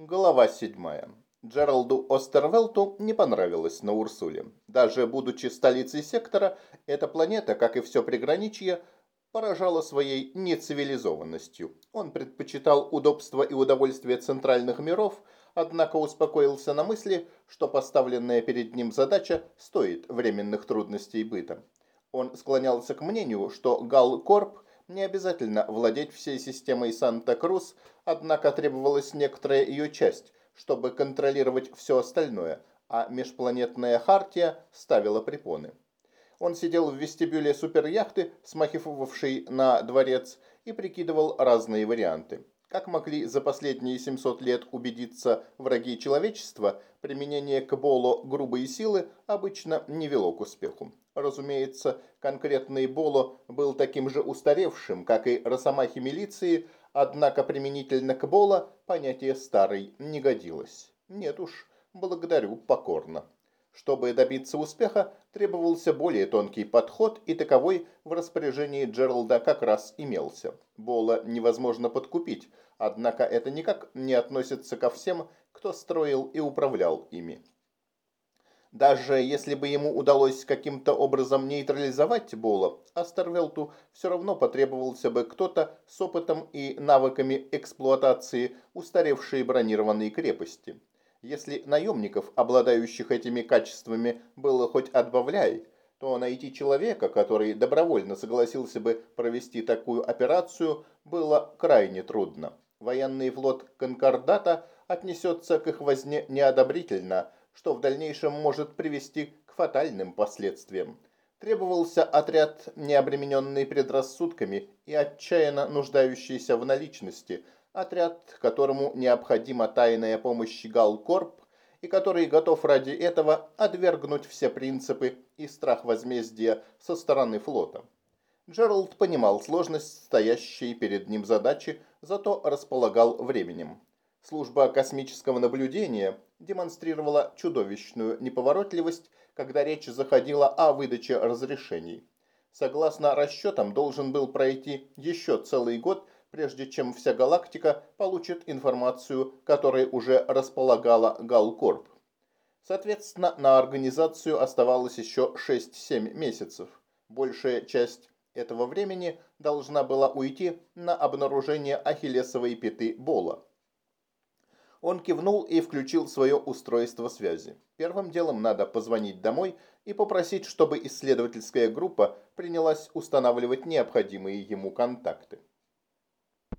Глава 7. Джералду Остервелту не понравилось на Урсуле. Даже будучи столицей сектора, эта планета, как и все приграничье, поражала своей нецивилизованностью. Он предпочитал удобство и удовольствие центральных миров, однако успокоился на мысли, что поставленная перед ним задача стоит временных трудностей быта. Он склонялся к мнению, что Галкорп не обязательно владеть всей системой Санта-Крус, однако требовалась некоторая ее часть, чтобы контролировать все остальное, а межпланетная хартия ставила препоны. Он сидел в вестибюле суперяхты, смахивавшей на дворец, и прикидывал разные варианты. Как могли за последние 700 лет убедиться враги человечества, применение к Боло грубой силы обычно не вело к успеху. Разумеется, конкретный Боло был таким же устаревшим, как и росомахи милиции, однако применительно к Боло понятие «старый» не годилось. Нет уж, благодарю покорно. Чтобы добиться успеха, требовался более тонкий подход, и таковой в распоряжении Джералда как раз имелся. Бола невозможно подкупить, однако это никак не относится ко всем, кто строил и управлял ими. Даже если бы ему удалось каким-то образом нейтрализовать Бола, Астервелту все равно потребовался бы кто-то с опытом и навыками эксплуатации устаревшей бронированной крепости. Если наемников, обладающих этими качествами, было хоть отбавляй, то найти человека, который добровольно согласился бы провести такую операцию, было крайне трудно. Военный флот Конкордата отнесется к их возне неодобрительно – что в дальнейшем может привести к фатальным последствиям. Требовался отряд, не обремененный предрассудками и отчаянно нуждающийся в наличности, отряд, которому необходима тайная помощь Галкорп и который готов ради этого отвергнуть все принципы и страх возмездия со стороны флота. Джеральд понимал сложность стоящей перед ним задачи, зато располагал временем. Служба космического наблюдения демонстрировала чудовищную неповоротливость, когда речь заходила о выдаче разрешений. Согласно расчетам, должен был пройти еще целый год, прежде чем вся галактика получит информацию, которой уже располагала Галкорп. Соответственно, на организацию оставалось еще 6-7 месяцев. Большая часть этого времени должна была уйти на обнаружение ахиллесовой пяты Бола. Он кивнул и включил свое устройство связи. Первым делом надо позвонить домой и попросить, чтобы исследовательская группа принялась устанавливать необходимые ему контакты.